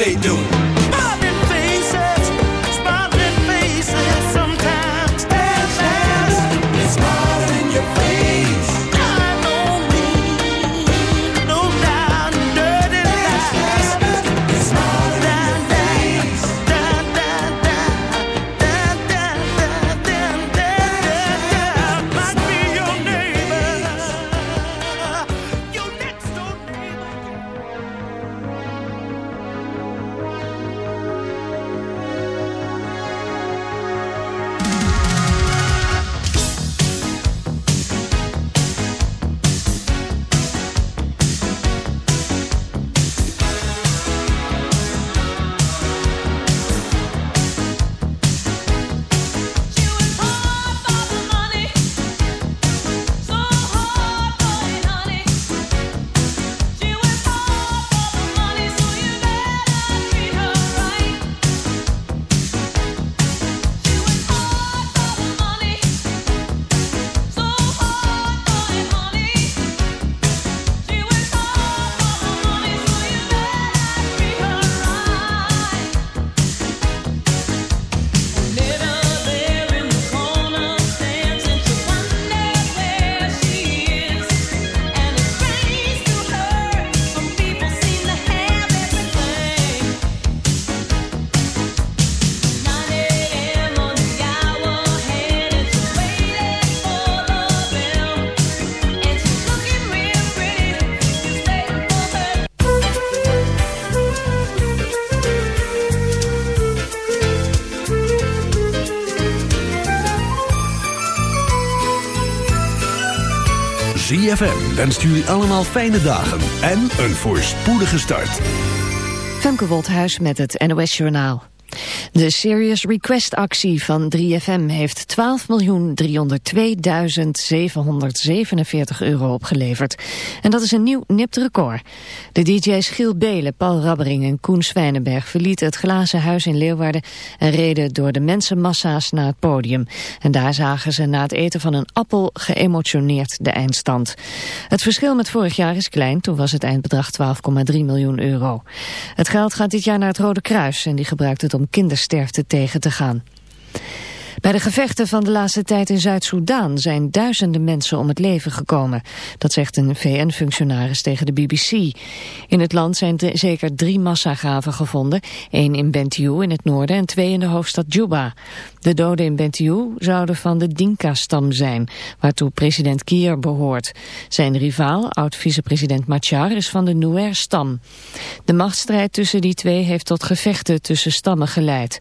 they doing? ZFM wenst jullie allemaal fijne dagen en een voorspoedige start. Femke Wolthuis met het NOS Journaal. De Serious Request actie van 3FM heeft 12.302.747 euro opgeleverd. En dat is een nieuw nipt record. De DJ's Giel Belen, Paul Rabbering en Koen Zwijnenberg verlieten het glazen huis in Leeuwarden en reden door de mensenmassa's naar het podium. En daar zagen ze na het eten van een appel geëmotioneerd de eindstand. Het verschil met vorig jaar is klein, toen was het eindbedrag 12,3 miljoen euro. Het geld gaat dit jaar naar het Rode Kruis en die gebruikt het om kindersterfte tegen te gaan. Bij de gevechten van de laatste tijd in Zuid-Soedan zijn duizenden mensen om het leven gekomen. Dat zegt een VN-functionaris tegen de BBC. In het land zijn zeker drie massagraven gevonden. één in Bentiu in het noorden en twee in de hoofdstad Juba. De doden in Bentiu zouden van de Dinka-stam zijn, waartoe president Kier behoort. Zijn rivaal, oud-vicepresident Machar, is van de Nuer-stam. De machtsstrijd tussen die twee heeft tot gevechten tussen stammen geleid.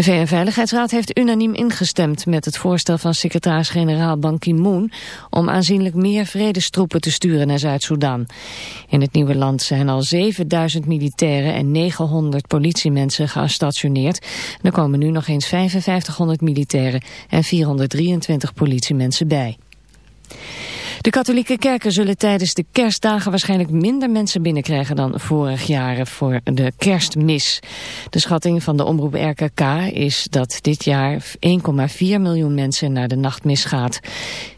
De VN-veiligheidsraad heeft unaniem ingestemd met het voorstel van secretaris-generaal Ban Ki-moon om aanzienlijk meer vredestroepen te sturen naar Zuid-Soedan. In het nieuwe land zijn al 7000 militairen en 900 politiemensen gestationeerd. er komen nu nog eens 5500 militairen en 423 politiemensen bij. De katholieke kerken zullen tijdens de kerstdagen waarschijnlijk minder mensen binnenkrijgen dan vorig jaar voor de kerstmis. De schatting van de omroep RKK is dat dit jaar 1,4 miljoen mensen naar de nachtmis gaat.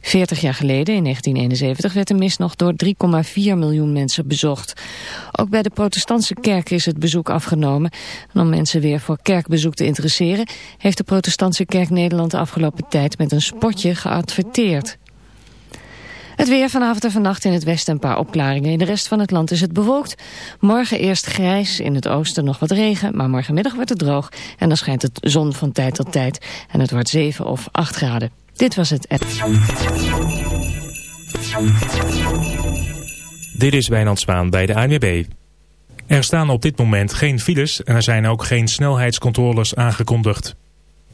40 jaar geleden, in 1971, werd de mis nog door 3,4 miljoen mensen bezocht. Ook bij de protestantse kerken is het bezoek afgenomen. En om mensen weer voor kerkbezoek te interesseren, heeft de protestantse kerk Nederland de afgelopen tijd met een spotje geadverteerd. Het weer vanavond en vannacht in het westen een paar opklaringen. In de rest van het land is het bewolkt. Morgen eerst grijs, in het oosten nog wat regen. Maar morgenmiddag wordt het droog en dan schijnt het zon van tijd tot tijd. En het wordt 7 of 8 graden. Dit was het Dit is Wijnand Spaan bij de ANWB. Er staan op dit moment geen files en er zijn ook geen snelheidscontroles aangekondigd.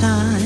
time.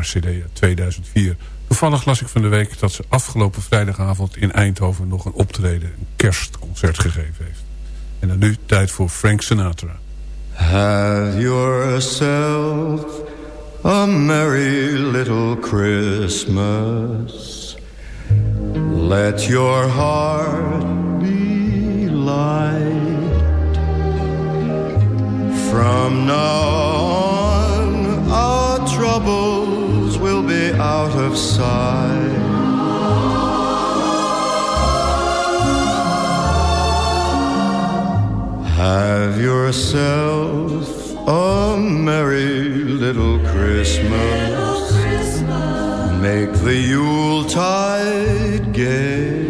Cd 2004. Toevallig las ik van de week dat ze afgelopen vrijdagavond in Eindhoven... nog een optreden, een kerstconcert gegeven heeft. En dan nu tijd voor Frank Sinatra. Have yourself a merry little Christmas. Let your heart be light. From now on, troubles will be out of sight. Have yourself a merry little Christmas. Make the Yuletide gay.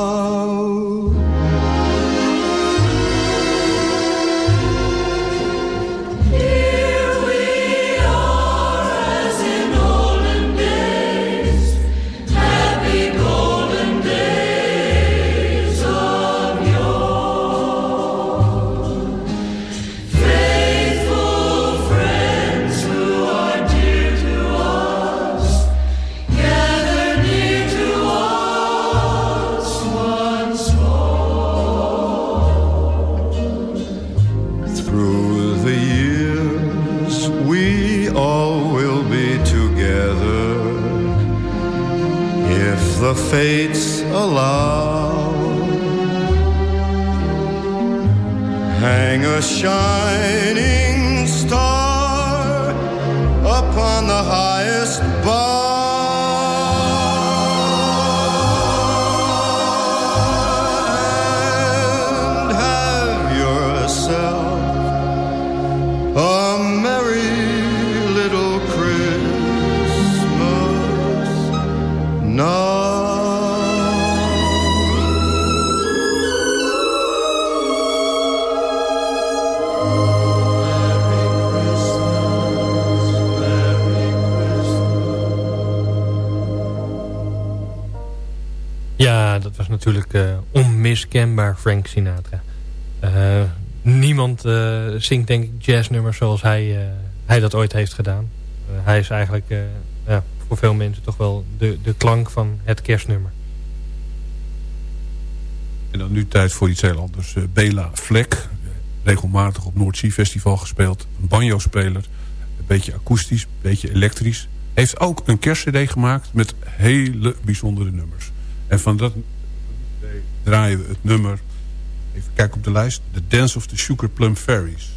Fates dat was natuurlijk eh, onmiskenbaar Frank Sinatra. Eh, niemand eh, zingt denk ik jazznummers zoals hij, hij dat ooit heeft gedaan. hij is eigenlijk ja, voor veel mensen toch wel de, de klank van het kerstnummer. En dan nu tijd voor iets heel anders. Bela Vlek, regelmatig op Noordzee Festival gespeeld. Een banjo-speler, een beetje akoestisch, een beetje elektrisch. Heeft ook een kerstcd gemaakt met hele bijzondere nummers. En van dat draaien we het nummer... Even kijken op de lijst. The Dance of the Sugar Plum Fairies.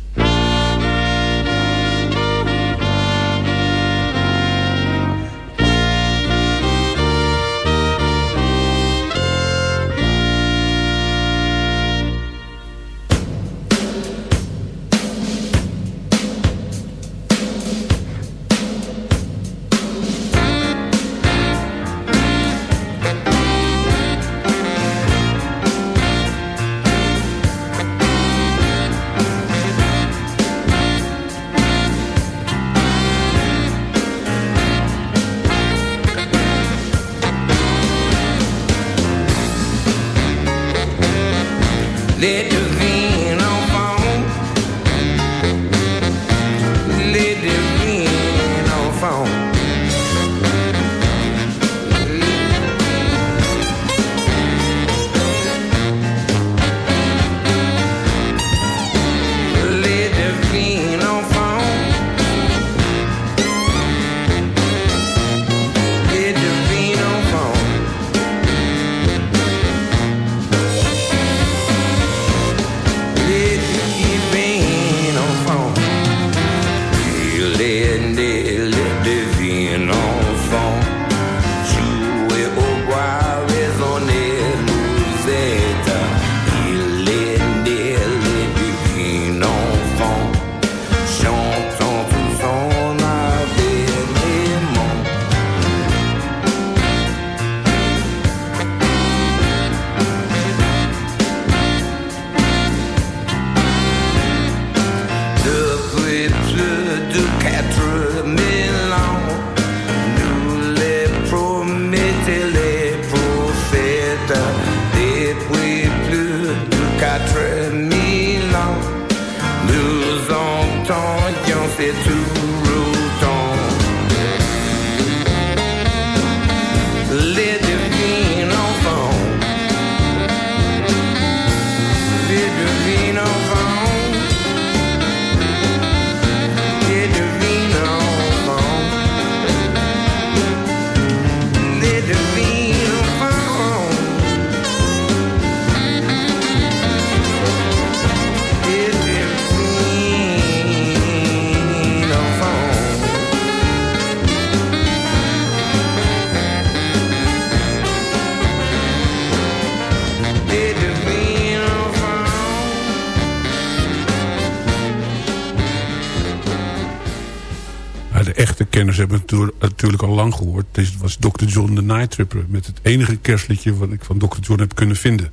Kenners hebben het natuurlijk- al lang gehoord. Dit was Dr. John the Night Tripper. Met het enige kerstliedje wat ik van Dr. John heb kunnen vinden.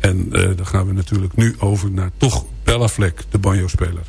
En eh, dan gaan we natuurlijk nu over naar toch Bella Fleck, de banjo-speler.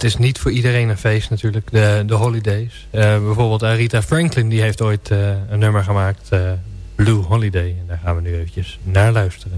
het is niet voor iedereen een feest natuurlijk, de, de holidays. Eh, bijvoorbeeld Arita Franklin die heeft ooit eh, een nummer gemaakt, eh, Blue Holiday. En daar gaan we nu eventjes naar luisteren.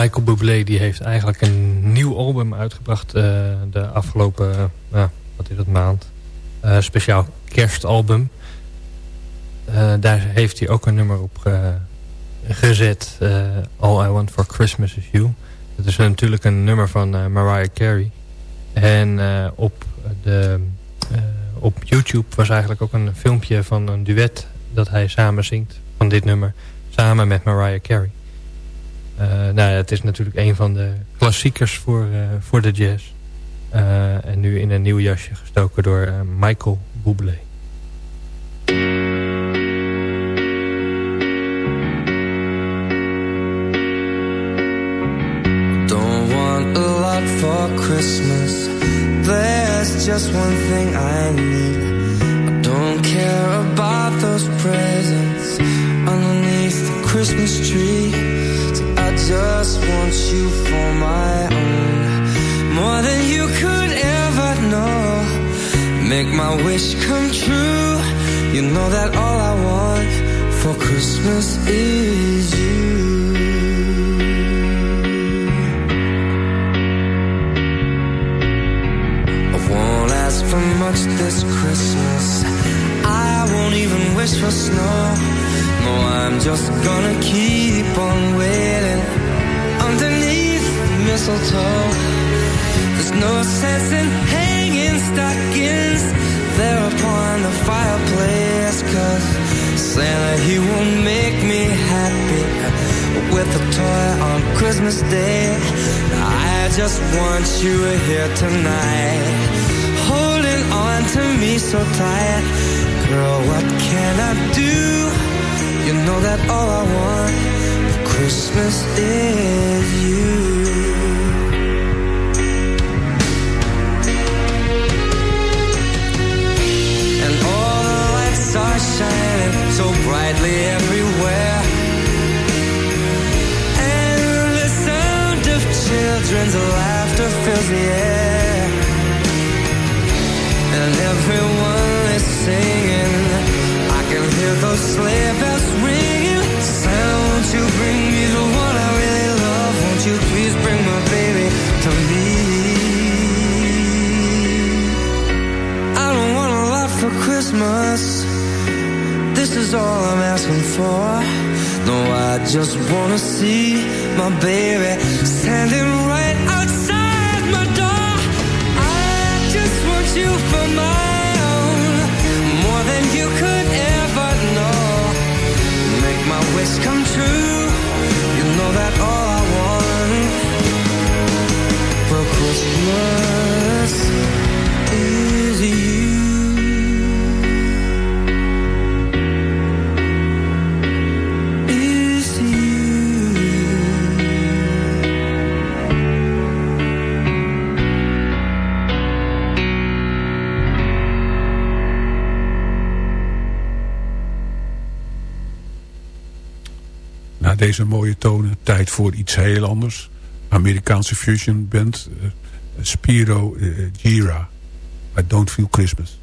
Michael Bublé die heeft eigenlijk een nieuw album uitgebracht eh, de afgelopen, nou, wat is het, maand. Eh, speciaal kerstalbum. Daar heeft hij ook een nummer op ge- gezet. All I Want For Christmas Is You. Dat is natuurlijk een nummer van Mariah Carey. En op, de, op YouTube was eigenlijk ook een filmpje van een duet dat hij samen zingt van dit nummer. Samen met Mariah Carey. Eh, nou ja, het is natuurlijk een van de klassiekers voor, eh, voor de jazz. Eh, en nu in een nieuw jasje gestoken door Michael Bublé. Don't want a lot for Christmas. There's just one thing I need. I don't care about those presents underneath the Christmas tree. Just want you for my own. More than you could ever know. Make my wish come true. You know that all I want for Christmas is you. I won't ask for much this Christmas. I won't even wish for snow. No, I'm just gonna keep on waiting mistletoe. There's no sense in hanging stockings there upon the fireplace. Cause Santa, he won't make me happy with a toy on Christmas Day. I just want you here tonight, holding on to me so tight. Girl, what can I do? You know that all I want for Christmas is you. Shining so brightly everywhere. And the sound of children's laughter fills the air. And everyone is singing. I can hear those sleigh bells ringing. Santa, won't you bring me the one I really love? Won't you please bring my baby to me? I don't want a lot for Christmas. All I'm asking for. No, I just wanna see my baby standing right outside my door. I just want you for my own, more than you could ever know. Make my wish come true. You know that all I want for Christmas deze mooie tonen, tijd voor iets heel anders. Amerikaanse fusion band eh, Spiro eh, Gira. I Don't Feel Christmas.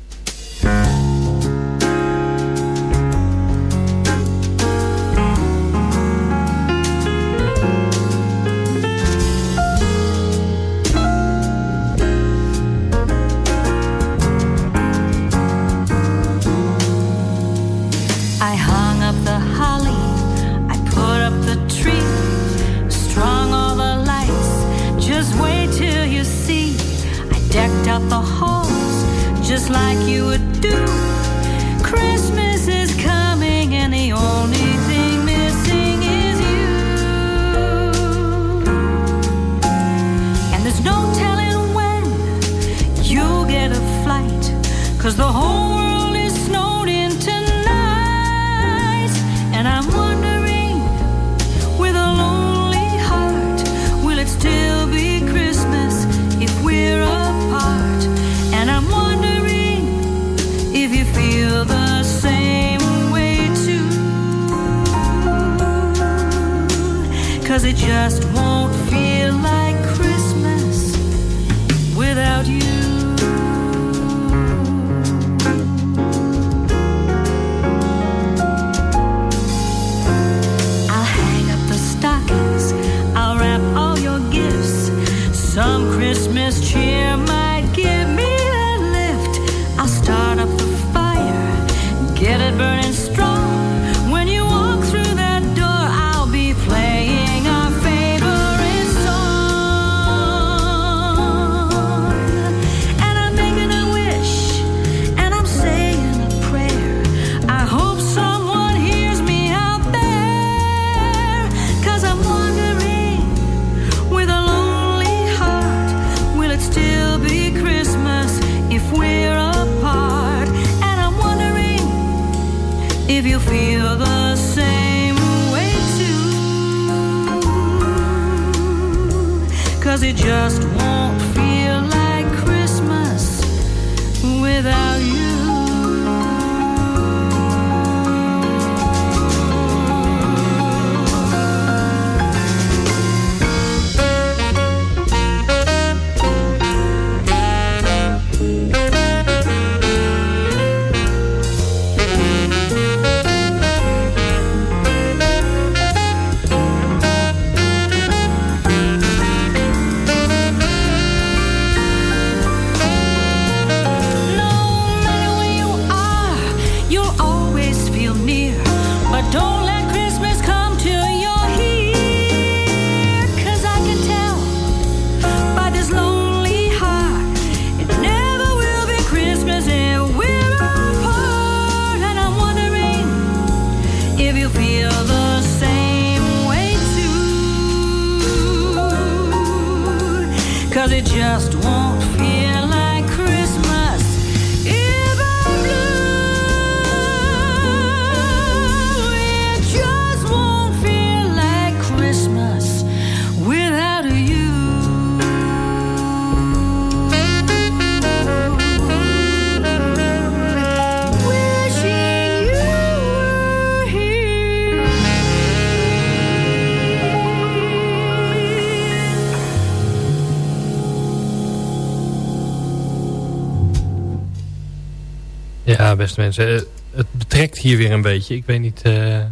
Beste mensen. eh, Het betrekt hier weer een beetje. Ik weet niet... eh, eh,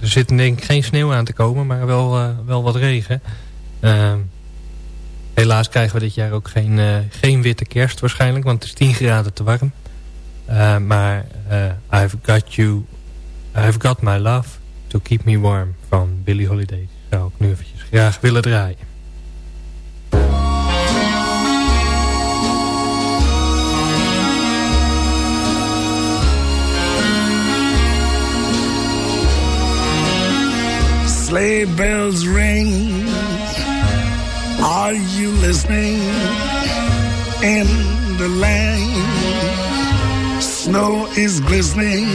er zit denk ik geen sneeuw aan te komen, maar wel, wel wat regen. Helaas krijgen we dit jaar ook geen, geen witte kerst waarschijnlijk, want het is 10 graden te warm. Maar I've got you, I've got my love to keep me warm van Billie Holiday. Zou ik nu eventjes graag willen draaien. Sleigh bells ring. Are you listening? In the lane, snow is glistening.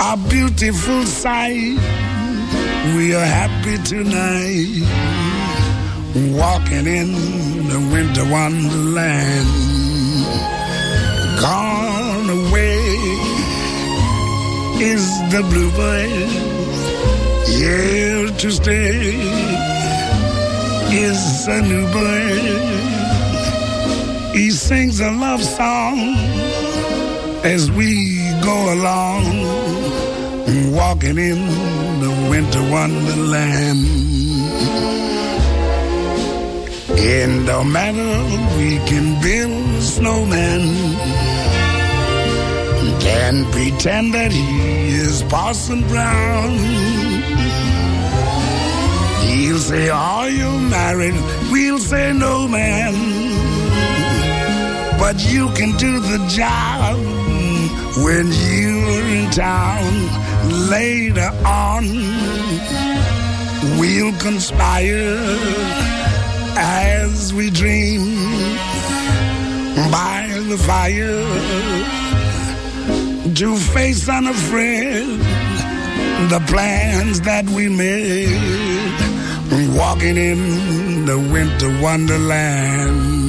A beautiful sight. We are happy tonight. Walking in the winter wonderland. Gone away is the bluebird. Here to stay is a new bird. He sings a love song as we go along, walking in the winter wonderland. In no matter we can build a snowman can pretend that he is Parson Brown. Say, Are you married? We'll say, No, man. But you can do the job when you're in town. Later on, we'll conspire as we dream by the fire to face unafraid the plans that we made, walking in the winter wonderland.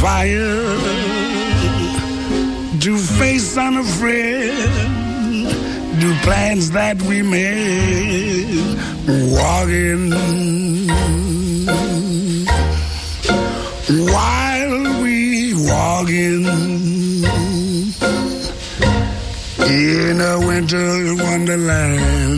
Fire. To face unafraid the plans that we made walking while we walking in a winter wonderland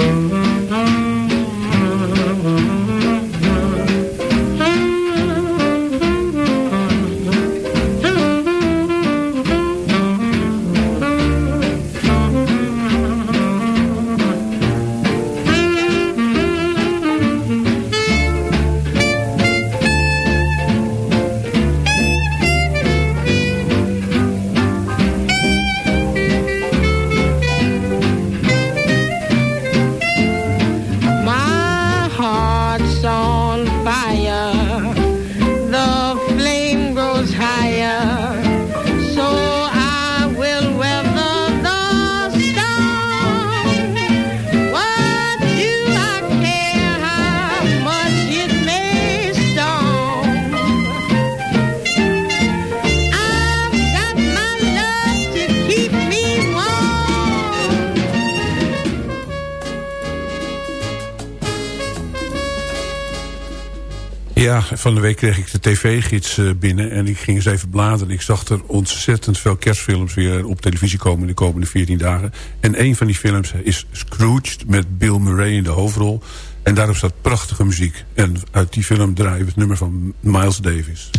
Mm-hmm. Van de week kreeg ik de tv-gids eh, binnen... en ik ging eens even bladeren. Ik zag er ontzettend veel kerstfilms weer op televisie komen... in de komende 14 dagen. En een van die films is Scrooged met Bill Murray in de hoofdrol. En daarop staat prachtige muziek. En uit die film draaien we het nummer van Miles Davis.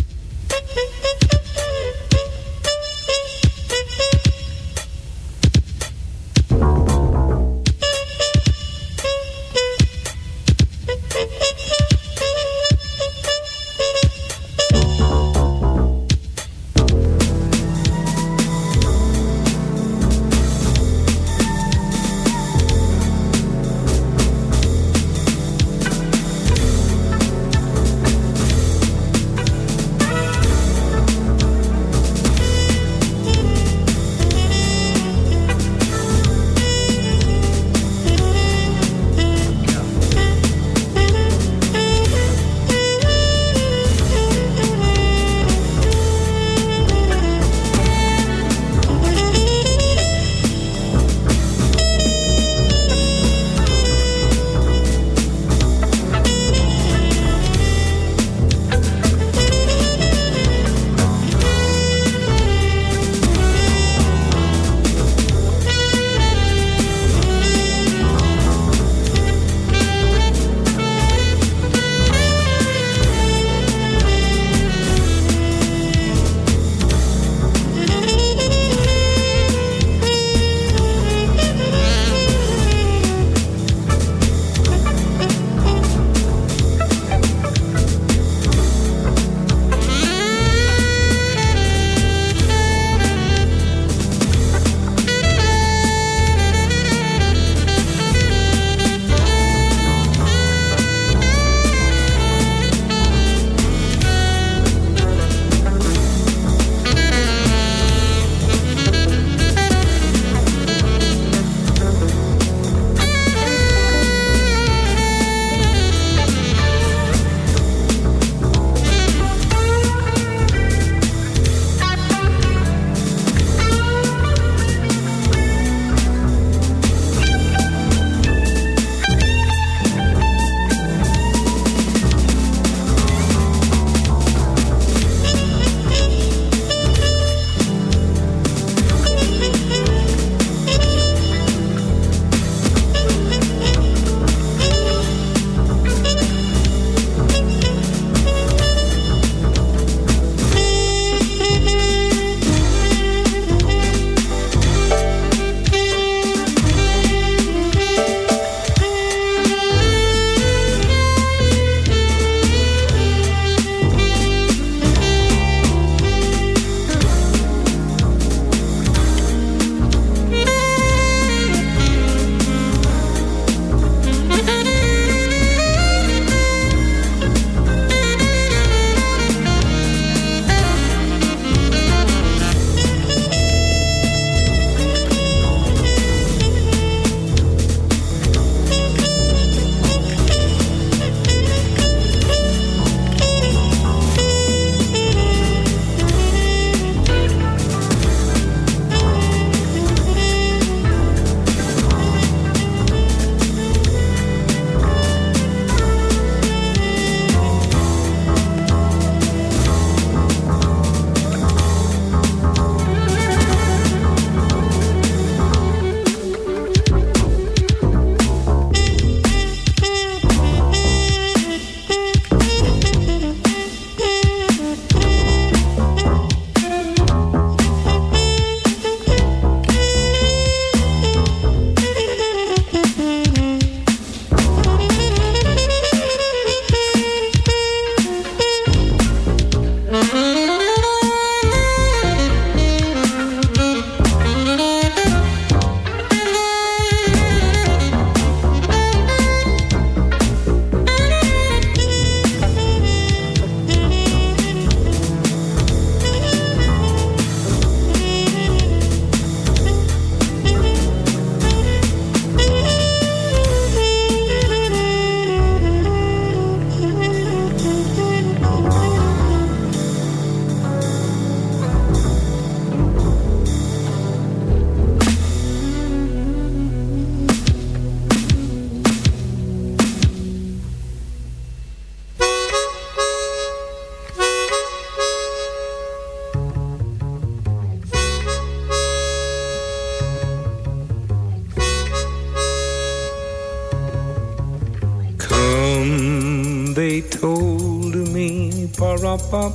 There's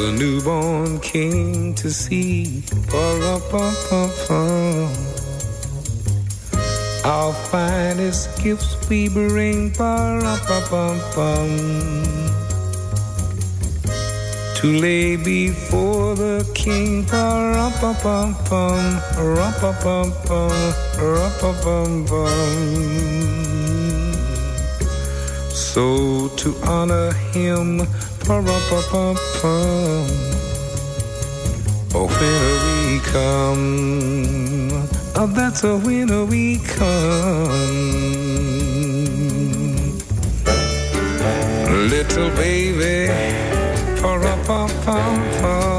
a newborn king to see. Ba, bum, bum, bum. Our finest gifts we bring. Ba, bum, bum, bum. To lay before the king. Ba, bum, bum, bum. Ba, bum, bum, bum. Ba, bum, bum, bum. So to honor him, oh, when we come, oh, that's a winner we come. Little baby Pa-ra-pa-pum-pum.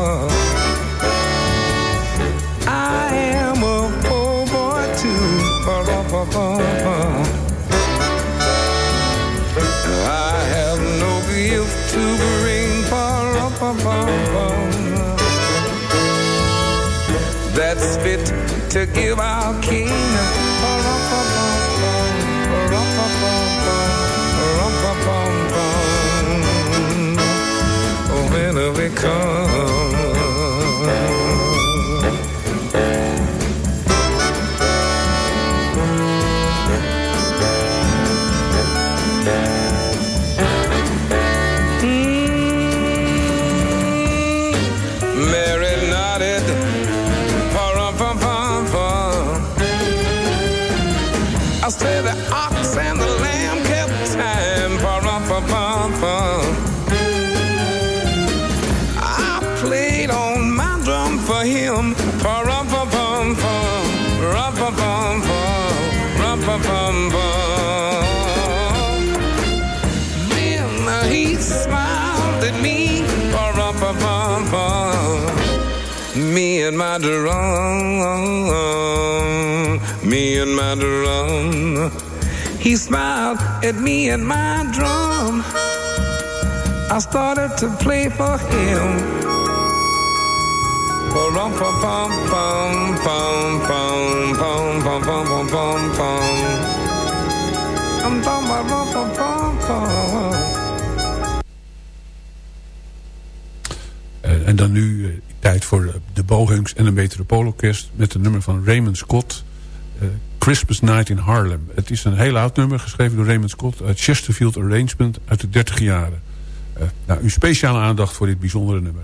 To give our king. Pa-ra-pa-pum-pum. Pa-ra-pa-pum-pum. Oh, Pa-ra-pa-pum-pum when we come. And my drum, me and my drum. He smiled at me and my drum. I started to play for him. Pum pum pum pum pum pum pum pum pum pum pum. I'm talking about pum pum pum. En een Metropoolorkest... met een nummer van Raymond Scott... Uh, Christmas Night in Harlem. Het is een heel oud nummer, geschreven door Raymond Scott... uit Chesterfield Arrangement uit de 30 jaren. Uh, nou, uw speciale aandacht voor dit bijzondere nummer.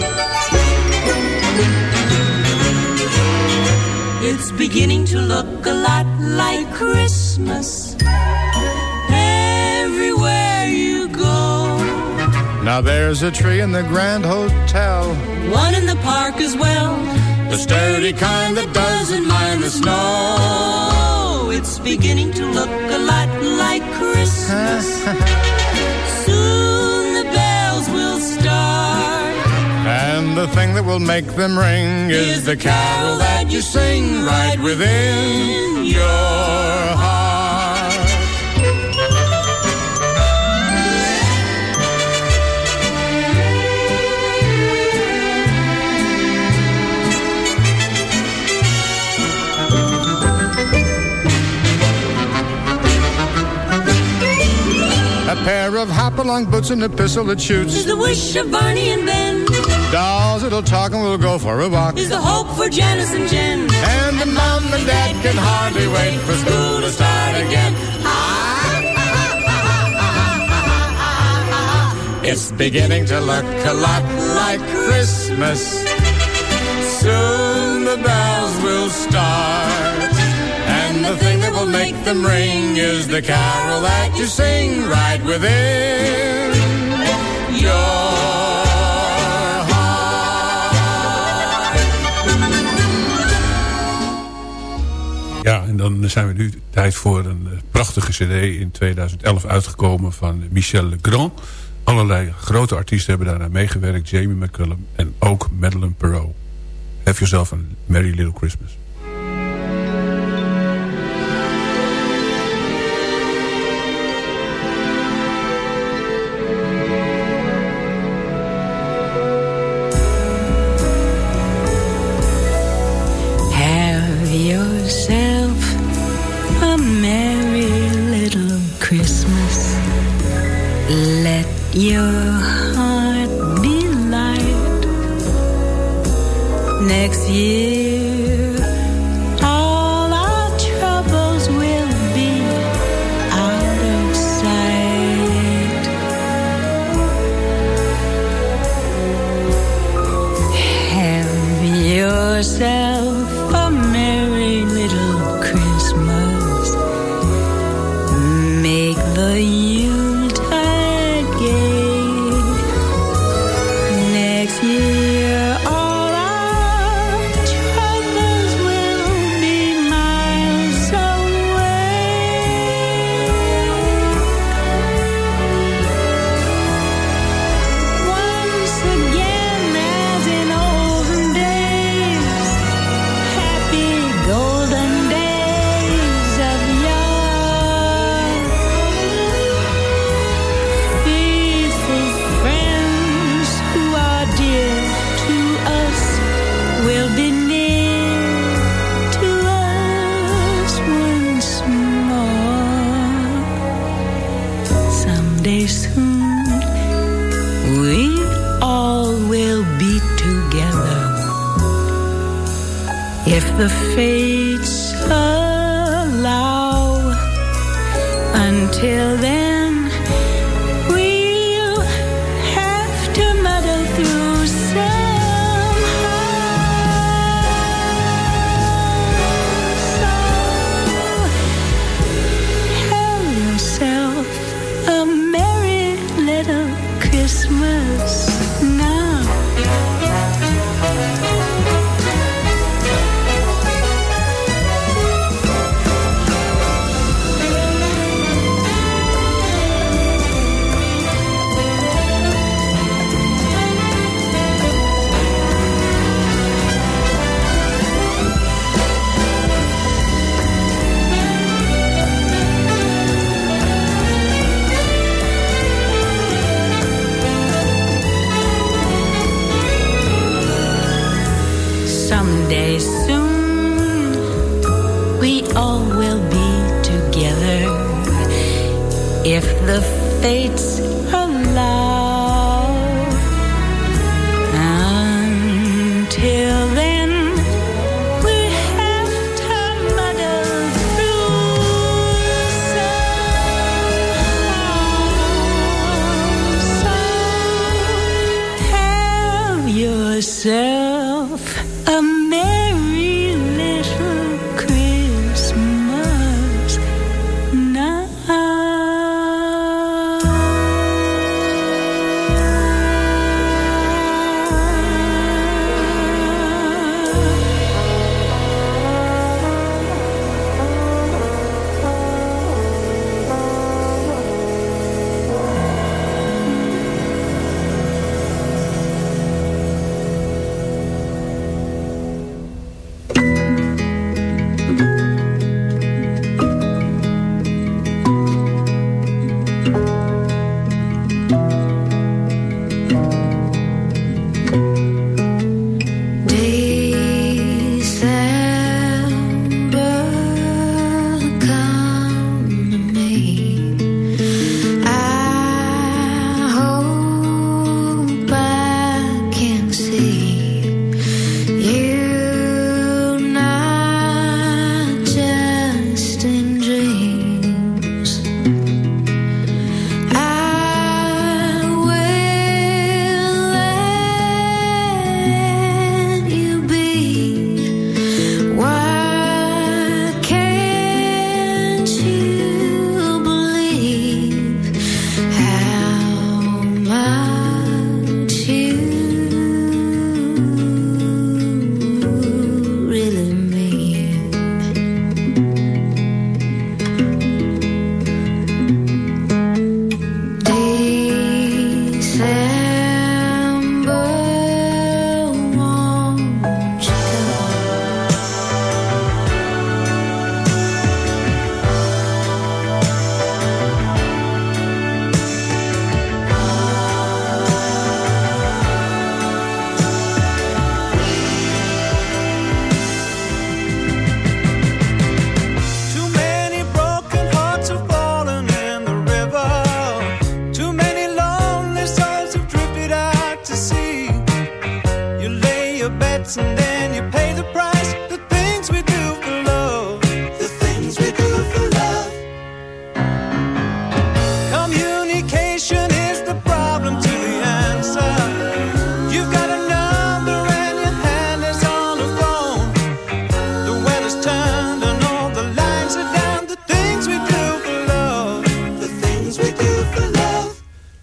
It's beginning to look a lot like Christmas everywhere you go. Now there's a tree in the Grand Hotel. One in the park as well. The sturdy kind that doesn't mind the snow. It's beginning to look a lot like Christmas. And the thing that will make them ring is the carol that you sing right within your heart. A pair of hop-along boots and a pistol that shoots. Is the wish of Barney and Ben. Dolls that'll talk and we'll go for a walk. Is the hope for Janice and Jen. And the mom and dad can hardly wait for school to start again. It's beginning to look a lot like Christmas. Soon the bells will start. And the thing that will make them ring is the carol that you sing right within your en dan zijn we nu tijd voor een eh, prachtige cd in 2011 uitgekomen van Michel Legrand. Allerlei grote artiesten hebben daaraan meegewerkt. Jamie McCullum en ook Madeleine Perrault. Have yourself a Merry Little Christmas.